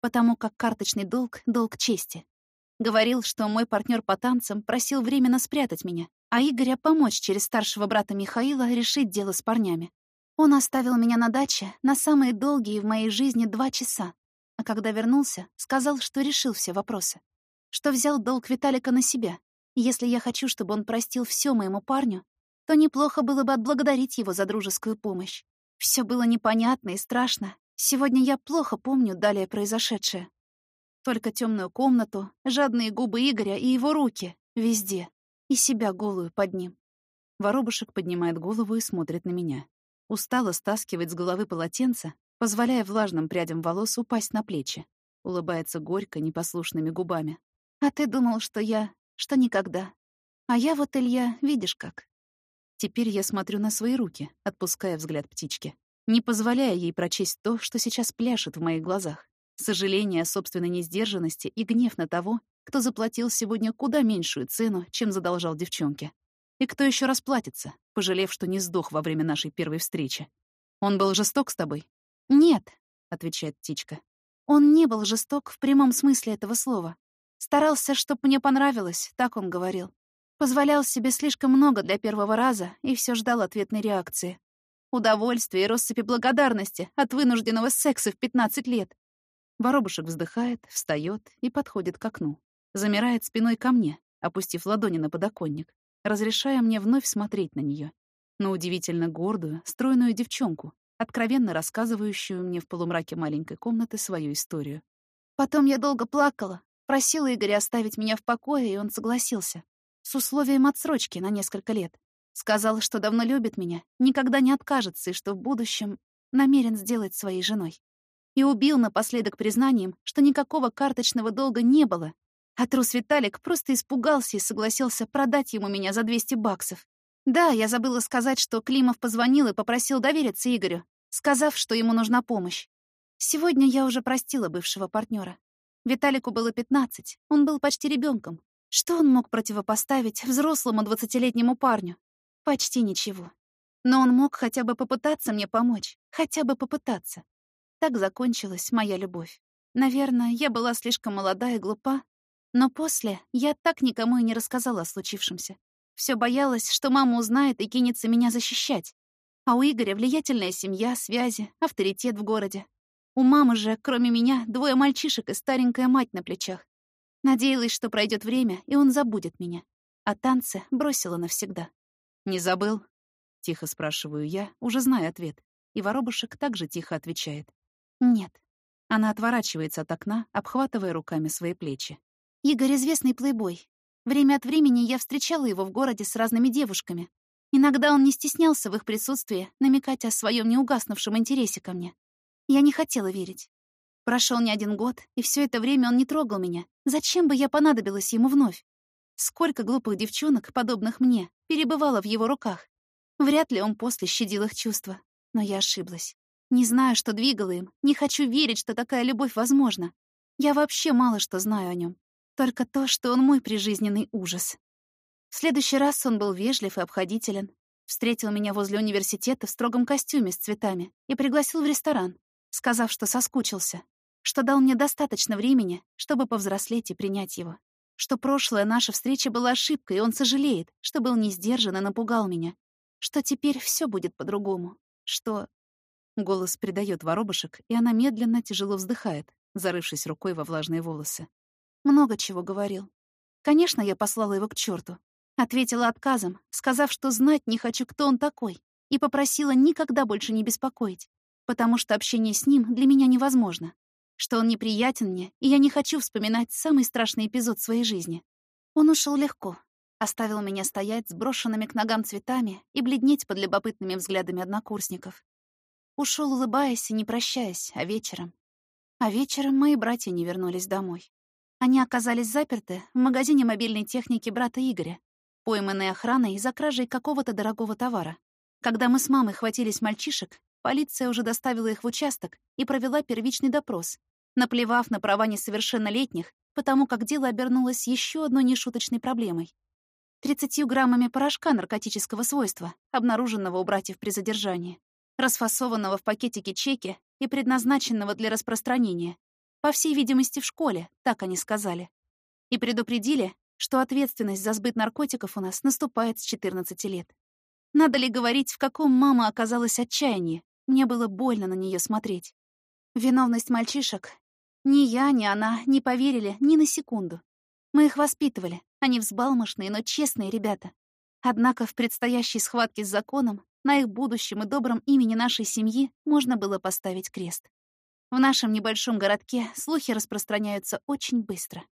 Потому как карточный долг — долг чести. Говорил, что мой партнер по танцам просил временно спрятать меня, а Игоря помочь через старшего брата Михаила решить дело с парнями. Он оставил меня на даче на самые долгие в моей жизни два часа, а когда вернулся, сказал, что решил все вопросы. Что взял долг Виталика на себя. Если я хочу, чтобы он простил все моему парню, то неплохо было бы отблагодарить его за дружескую помощь. Все было непонятно и страшно. Сегодня я плохо помню далее произошедшее. Только темную комнату, жадные губы Игоря и его руки. Везде. И себя голую под ним. Воробушек поднимает голову и смотрит на меня. Устало стаскивает с головы полотенце, позволяя влажным прядям волос упасть на плечи. Улыбается горько, непослушными губами. «А ты думал, что я... что никогда. А я вот, Илья, видишь как». Теперь я смотрю на свои руки, отпуская взгляд птички, не позволяя ей прочесть то, что сейчас пляшет в моих глазах сожаление о собственной несдержанности и гнев на того, кто заплатил сегодня куда меньшую цену, чем задолжал девчонке. И кто еще расплатится, пожалев, что не сдох во время нашей первой встречи. Он был жесток с тобой? Нет, отвечает птичка. Он не был жесток в прямом смысле этого слова. Старался, чтоб мне понравилось, так он говорил. Позволял себе слишком много для первого раза и все ждал ответной реакции. Удовольствие и россыпи благодарности от вынужденного секса в 15 лет. Воробушек вздыхает, встает и подходит к окну. Замирает спиной ко мне, опустив ладони на подоконник, разрешая мне вновь смотреть на нее, на удивительно гордую, стройную девчонку, откровенно рассказывающую мне в полумраке маленькой комнаты свою историю. Потом я долго плакала, просила Игоря оставить меня в покое, и он согласился. С условием отсрочки на несколько лет. Сказал, что давно любит меня, никогда не откажется и что в будущем намерен сделать своей женой и убил напоследок признанием, что никакого карточного долга не было. А трус Виталик просто испугался и согласился продать ему меня за 200 баксов. Да, я забыла сказать, что Климов позвонил и попросил довериться Игорю, сказав, что ему нужна помощь. Сегодня я уже простила бывшего партнера. Виталику было 15, он был почти ребенком. Что он мог противопоставить взрослому двадцатилетнему парню? Почти ничего. Но он мог хотя бы попытаться мне помочь, хотя бы попытаться. Так закончилась моя любовь. Наверное, я была слишком молода и глупа, но после я так никому и не рассказала о случившемся. Все боялась, что мама узнает и кинется меня защищать. А у Игоря влиятельная семья, связи, авторитет в городе. У мамы же, кроме меня, двое мальчишек и старенькая мать на плечах. Надеялась, что пройдет время, и он забудет меня. А танцы бросила навсегда. «Не забыл?» — тихо спрашиваю я, уже зная ответ. И воробушек также тихо отвечает. Нет. Она отворачивается от окна, обхватывая руками свои плечи. Игорь — известный плейбой. Время от времени я встречала его в городе с разными девушками. Иногда он не стеснялся в их присутствии намекать о своем неугаснувшем интересе ко мне. Я не хотела верить. Прошел не один год, и все это время он не трогал меня. Зачем бы я понадобилась ему вновь? Сколько глупых девчонок, подобных мне, перебывало в его руках. Вряд ли он после щадил их чувства. Но я ошиблась. Не знаю, что двигало им, не хочу верить, что такая любовь возможна. Я вообще мало что знаю о нем. Только то, что он мой прижизненный ужас. В следующий раз он был вежлив и обходителен. Встретил меня возле университета в строгом костюме с цветами и пригласил в ресторан, сказав, что соскучился. что дал мне достаточно времени, чтобы повзрослеть и принять его, что прошлая наша встреча была ошибкой, и он сожалеет, что был не сдержан и напугал меня, что теперь все будет по-другому, что... Голос придает воробушек, и она медленно, тяжело вздыхает, зарывшись рукой во влажные волосы. Много чего говорил. Конечно, я послала его к черту. Ответила отказом, сказав, что знать не хочу, кто он такой, и попросила никогда больше не беспокоить, потому что общение с ним для меня невозможно, что он неприятен мне, и я не хочу вспоминать самый страшный эпизод своей жизни. Он ушел легко, оставил меня стоять с брошенными к ногам цветами и бледнеть под любопытными взглядами однокурсников. Ушел, улыбаясь и не прощаясь, а вечером. А вечером мои братья не вернулись домой. Они оказались заперты в магазине мобильной техники брата Игоря, пойманные охраной за кражей какого-то дорогого товара. Когда мы с мамой хватились мальчишек, полиция уже доставила их в участок и провела первичный допрос, наплевав на права несовершеннолетних, потому как дело обернулось еще одной нешуточной проблемой. 30 граммами порошка наркотического свойства, обнаруженного у братьев при задержании, расфасованного в пакетике чеки и предназначенного для распространения, по всей видимости, в школе, так они сказали. И предупредили, что ответственность за сбыт наркотиков у нас наступает с 14 лет. Надо ли говорить, в каком мама оказалась отчаянии? Мне было больно на нее смотреть. Виновность мальчишек. Ни я, ни она не поверили ни на секунду. Мы их воспитывали. Они взбалмошные, но честные ребята. Однако в предстоящей схватке с законом на их будущем и добром имени нашей семьи можно было поставить крест. В нашем небольшом городке слухи распространяются очень быстро.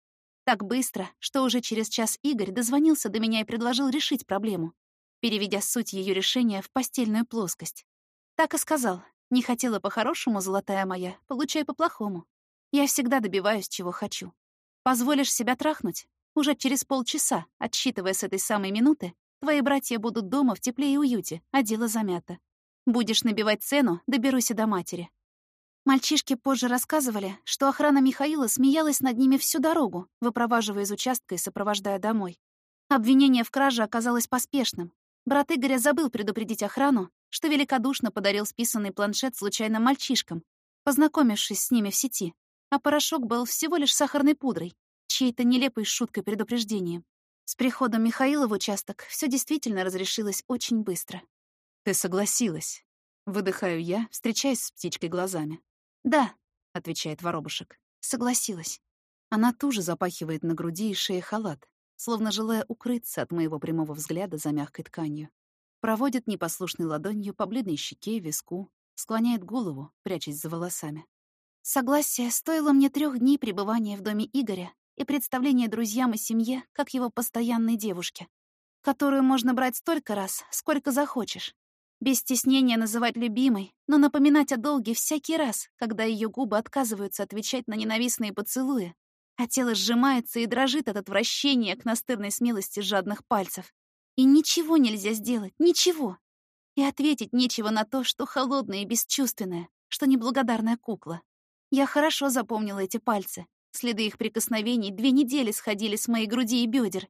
Так быстро, что уже через час Игорь дозвонился до меня и предложил решить проблему, переведя суть ее решения в постельную плоскость. Так и сказал. Не хотела по-хорошему, золотая моя, получай по-плохому. Я всегда добиваюсь, чего хочу. Позволишь себя трахнуть? Уже через полчаса, отсчитывая с этой самой минуты, твои братья будут дома в тепле и уюте, а дело замято. Будешь набивать цену, доберусь и до матери. Мальчишки позже рассказывали, что охрана Михаила смеялась над ними всю дорогу, выпроваживая из участка и сопровождая домой. Обвинение в краже оказалось поспешным. Брат Игоря забыл предупредить охрану, что великодушно подарил списанный планшет случайным мальчишкам, познакомившись с ними в сети. А порошок был всего лишь сахарной пудрой, чьей-то нелепой шуткой предупреждением. С приходом Михаила в участок все действительно разрешилось очень быстро. «Ты согласилась», — выдыхаю я, встречаясь с птичкой глазами. «Да», — отвечает воробушек. Согласилась. Она туже запахивает на груди и шее халат, словно желая укрыться от моего прямого взгляда за мягкой тканью. Проводит непослушной ладонью по бледной щеке, виску, склоняет голову, прячась за волосами. Согласие стоило мне трех дней пребывания в доме Игоря и представления друзьям и семье как его постоянной девушке, которую можно брать столько раз, сколько захочешь, без стеснения называть любимой, но напоминать о долге всякий раз, когда ее губы отказываются отвечать на ненавистные поцелуи, а тело сжимается и дрожит от отвращения к настырной смелости жадных пальцев. И ничего нельзя сделать, ничего. И ответить нечего на то, что холодное и бесчувственное, что неблагодарная кукла. Я хорошо запомнила эти пальцы. Следы их прикосновений две недели сходили с моей груди и бедер.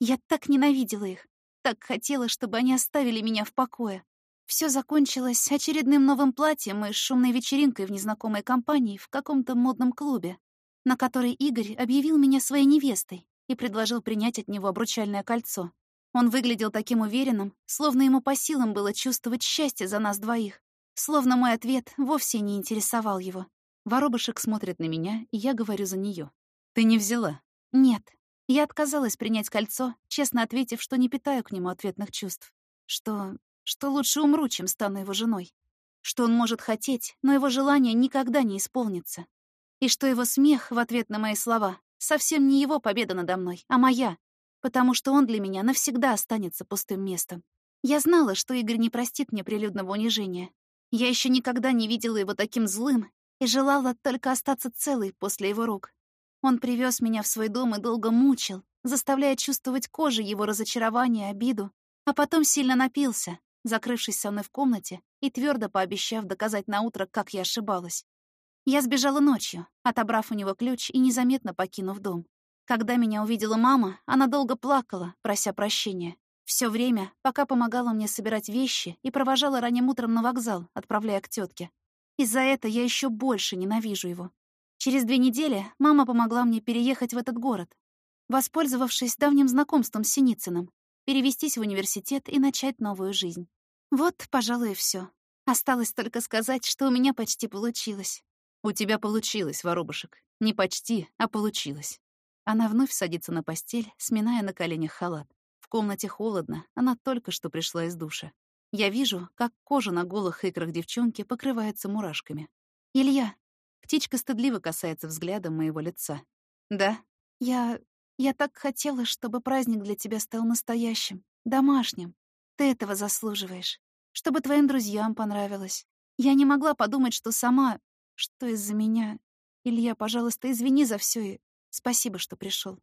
Я так ненавидела их, так хотела, чтобы они оставили меня в покое. Все закончилось очередным новым платьем и шумной вечеринкой в незнакомой компании в каком-то модном клубе, на которой Игорь объявил меня своей невестой и предложил принять от него обручальное кольцо. Он выглядел таким уверенным, словно ему по силам было чувствовать счастье за нас двоих, словно мой ответ вовсе не интересовал его. Воробушек смотрит на меня, и я говорю за нее. «Ты не взяла?» «Нет». Я отказалась принять кольцо, честно ответив, что не питаю к нему ответных чувств. Что что лучше умру, чем стану его женой, что он может хотеть, но его желание никогда не исполнится, и что его смех в ответ на мои слова совсем не его победа надо мной, а моя, потому что он для меня навсегда останется пустым местом. Я знала, что Игорь не простит мне прилюдного унижения. Я еще никогда не видела его таким злым и желала только остаться целой после его рук. Он привез меня в свой дом и долго мучил, заставляя чувствовать кожей его разочарование, обиду, а потом сильно напился, закрывшись со мной в комнате и твердо пообещав доказать на утро, как я ошибалась. Я сбежала ночью, отобрав у него ключ и незаметно покинув дом. Когда меня увидела мама, она долго плакала, прося прощения. Все время, пока помогала мне собирать вещи и провожала ранним утром на вокзал, отправляя к тетке. И за это я еще больше ненавижу его. Через две недели мама помогла мне переехать в этот город, воспользовавшись давним знакомством с Синицыным, перевестись в университет и начать новую жизнь. Вот, пожалуй, и всё. Осталось только сказать, что у меня почти получилось. У тебя получилось, воробушек. Не почти, а получилось. Она вновь садится на постель, сминая на коленях халат. В комнате холодно, она только что пришла из душа. Я вижу, как кожа на голых икрах девчонки покрывается мурашками. «Илья!» Птичка стыдливо касается взглядом моего лица. «Да?» «Я... я так хотела, чтобы праздник для тебя стал настоящим, домашним. Ты этого заслуживаешь. Чтобы твоим друзьям понравилось. Я не могла подумать, что сама... что из-за меня... Илья, пожалуйста, извини за все и спасибо, что пришел.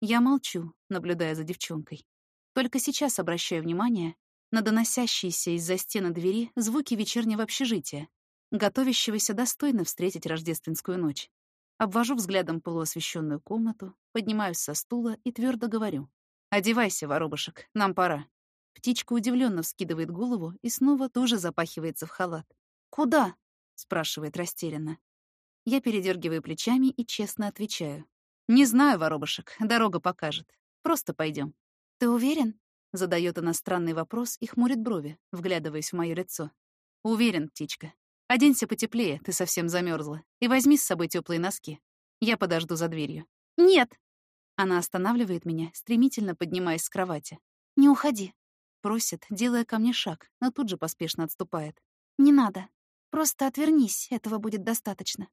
Я молчу, наблюдая за девчонкой. Только сейчас обращаю внимание на доносящиеся из-за стены двери звуки вечернего общежития, готовящегося достойно встретить рождественскую ночь. Обвожу взглядом полуосвещенную комнату, поднимаюсь со стула и твердо говорю. «Одевайся, воробушек, нам пора». Птичка удивленно вскидывает голову и снова тоже запахивается в халат. «Куда?» — спрашивает растерянно. Я передергиваю плечами и честно отвечаю. «Не знаю, воробушек, дорога покажет. Просто пойдем. «Ты уверен?» — задает она странный вопрос и хмурит брови, вглядываясь в мое лицо. «Уверен, птичка. Оденься потеплее, ты совсем замерзла, и возьми с собой теплые носки. Я подожду за дверью». «Нет!» Она останавливает меня, стремительно поднимаясь с кровати. «Не уходи», — просит, делая ко мне шаг, но тут же поспешно отступает. «Не надо. Просто отвернись, этого будет достаточно».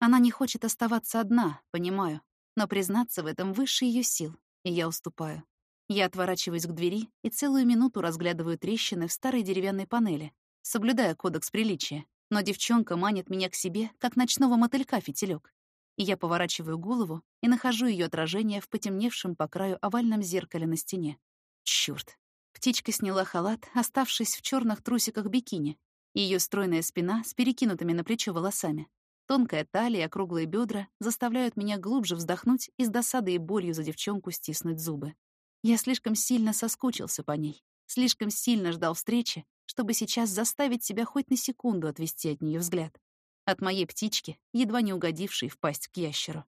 Она не хочет оставаться одна, понимаю, но признаться в этом выше ее сил, и я уступаю. Я отворачиваюсь к двери и целую минуту разглядываю трещины в старой деревянной панели, соблюдая кодекс приличия. Но девчонка манит меня к себе, как ночного мотылька фитилек. И я поворачиваю голову и нахожу ее отражение в потемневшем по краю овальном зеркале на стене. Чёрт. Птичка сняла халат, оставшись в черных трусиках бикини. Ее стройная спина с перекинутыми на плечо волосами. Тонкая талия и округлые бедра заставляют меня глубже вздохнуть и с досадой и болью за девчонку стиснуть зубы. Я слишком сильно соскучился по ней, слишком сильно ждал встречи, чтобы сейчас заставить себя хоть на секунду отвести от нее взгляд. От моей птички, едва не угодившей в пасть к ящеру.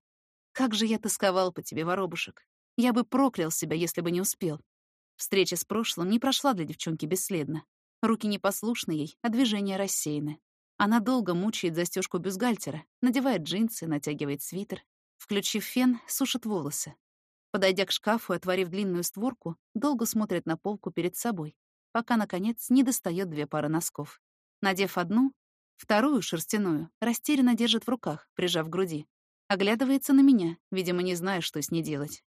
Как же я тосковал по тебе, воробушек. Я бы проклял себя, если бы не успел. Встреча с прошлым не прошла для девчонки бесследно. Руки непослушны ей, а движения рассеяны. Она долго мучает застежку бюстгальтера, надевает джинсы, натягивает свитер. Включив фен, сушит волосы, Подойдя к шкафу и отворив длинную створку, долго смотрит на полку перед собой, пока, наконец, не достает две пары носков. Надев одну, вторую, шерстяную, растерянно держит в руках, прижав к груди. Оглядывается на меня, видимо, не зная, что с ней делать.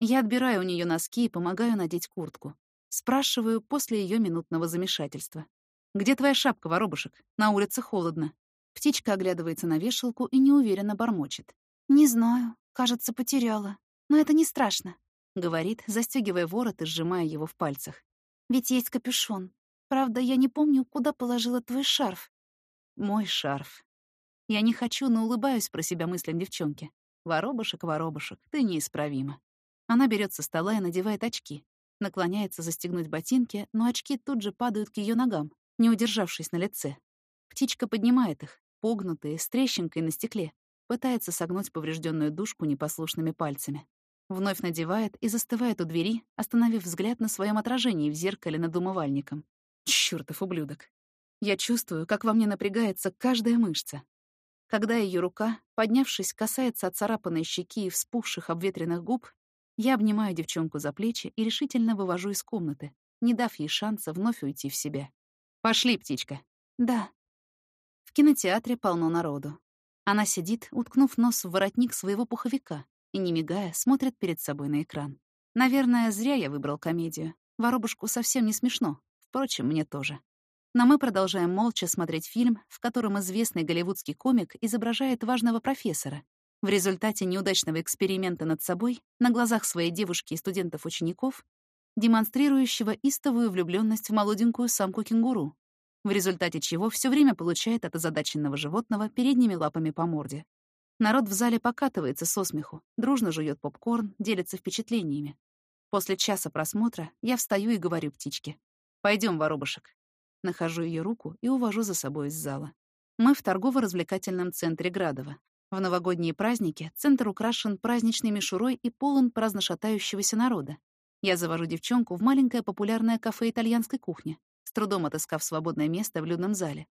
Я отбираю у нее носки и помогаю надеть куртку. Спрашиваю после ее минутного замешательства. «Где твоя шапка, воробушек? На улице холодно». Птичка оглядывается на вешалку и неуверенно бормочет. «Не знаю. Кажется, потеряла. Но это не страшно, — говорит, застегивая ворот и сжимая его в пальцах. Ведь есть капюшон. Правда, я не помню, куда положила твой шарф. Мой шарф. Я не хочу, но улыбаюсь про себя мыслям девчонки. Воробушек, воробушек, ты неисправима. Она берет со стола и надевает очки. Наклоняется застегнуть ботинки, но очки тут же падают к ее ногам, не удержавшись на лице. Птичка поднимает их, погнутые, с трещинкой на стекле, пытается согнуть поврежденную дужку непослушными пальцами. Вновь надевает и застывает у двери, остановив взгляд на своем отражении в зеркале над умывальником. Чёртов ублюдок. Я чувствую, как во мне напрягается каждая мышца. Когда ее рука, поднявшись, касается отцарапанной щеки и вспухших обветренных губ, я обнимаю девчонку за плечи и решительно вывожу из комнаты, не дав ей шанса вновь уйти в себя. «Пошли, птичка». «Да». В кинотеатре полно народу. Она сидит, уткнув нос в воротник своего пуховика, и, не мигая, смотрит перед собой на экран. Наверное, зря я выбрал комедию. Воробушку совсем не смешно. Впрочем, мне тоже. Но мы продолжаем молча смотреть фильм, в котором известный голливудский комик изображает важного профессора. В результате неудачного эксперимента над собой, на глазах своей девушки и студентов-учеников, демонстрирующего истовую влюбленность в молоденькую самку-кенгуру, в результате чего все время получает от озадаченного животного передними лапами по морде. Народ в зале покатывается со смеху, дружно жует попкорн, делится впечатлениями. После часа просмотра я встаю и говорю птичке. Пойдем, воробушек». Нахожу ее руку и увожу за собой из зала. Мы в торгово-развлекательном центре Градова. В новогодние праздники центр украшен праздничной мишурой и полон праздно шатающегося народа. Я завожу девчонку в маленькое популярное кафе итальянской кухни, с трудом отыскав свободное место в людном зале.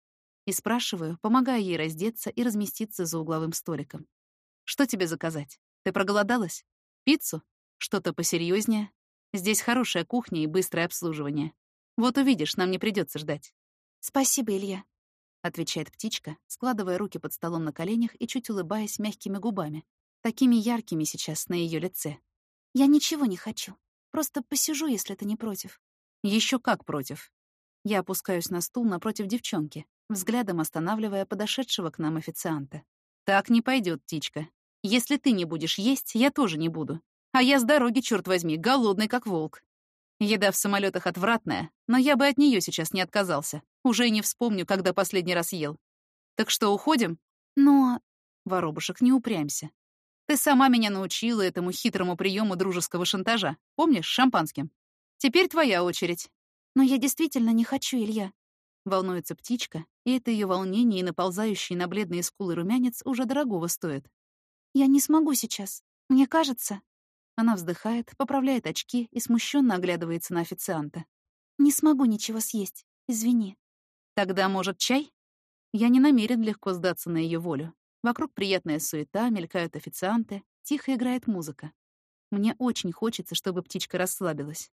И спрашиваю, помогая ей раздеться и разместиться за угловым столиком. «Что тебе заказать? Ты проголодалась? Пиццу? Что-то посерьезнее? Здесь хорошая кухня и быстрое обслуживание. Вот увидишь, нам не придется ждать». «Спасибо, Илья», отвечает птичка, складывая руки под столом на коленях и чуть улыбаясь мягкими губами, такими яркими сейчас на ее лице. «Я ничего не хочу. Просто посижу, если ты не против». Еще как против». Я опускаюсь на стул напротив девчонки, взглядом останавливая подошедшего к нам официанта. «Так не пойдет, птичка. Если ты не будешь есть, я тоже не буду. А я с дороги, черт возьми, голодный как волк. Еда в самолетах отвратная, но я бы от нее сейчас не отказался. Уже не вспомню, когда последний раз ел. Так что, уходим? Но... Воробушек, не упрямься. Ты сама меня научила этому хитрому приему дружеского шантажа. Помнишь, шампанским? Теперь твоя очередь. Но я действительно не хочу, Илья. Волнуется птичка, и это ее волнение и наползающий на бледные скулы румянец уже дорогого стоит. Я не смогу сейчас. Мне кажется... Она вздыхает, поправляет очки и смущенно оглядывается на официанта. Не смогу ничего съесть. Извини. Тогда, может, чай? Я не намерен легко сдаться на ее волю. Вокруг приятная суета, мелькают официанты, тихо играет музыка. Мне очень хочется, чтобы птичка расслабилась.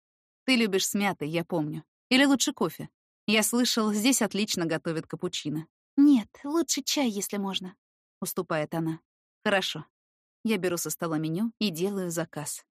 Ты любишь с мятой, я помню. Или лучше кофе. Я слышал, здесь отлично готовят капучино. Нет, лучше чай, если можно. Уступает она. Хорошо. Я беру со стола меню и делаю заказ.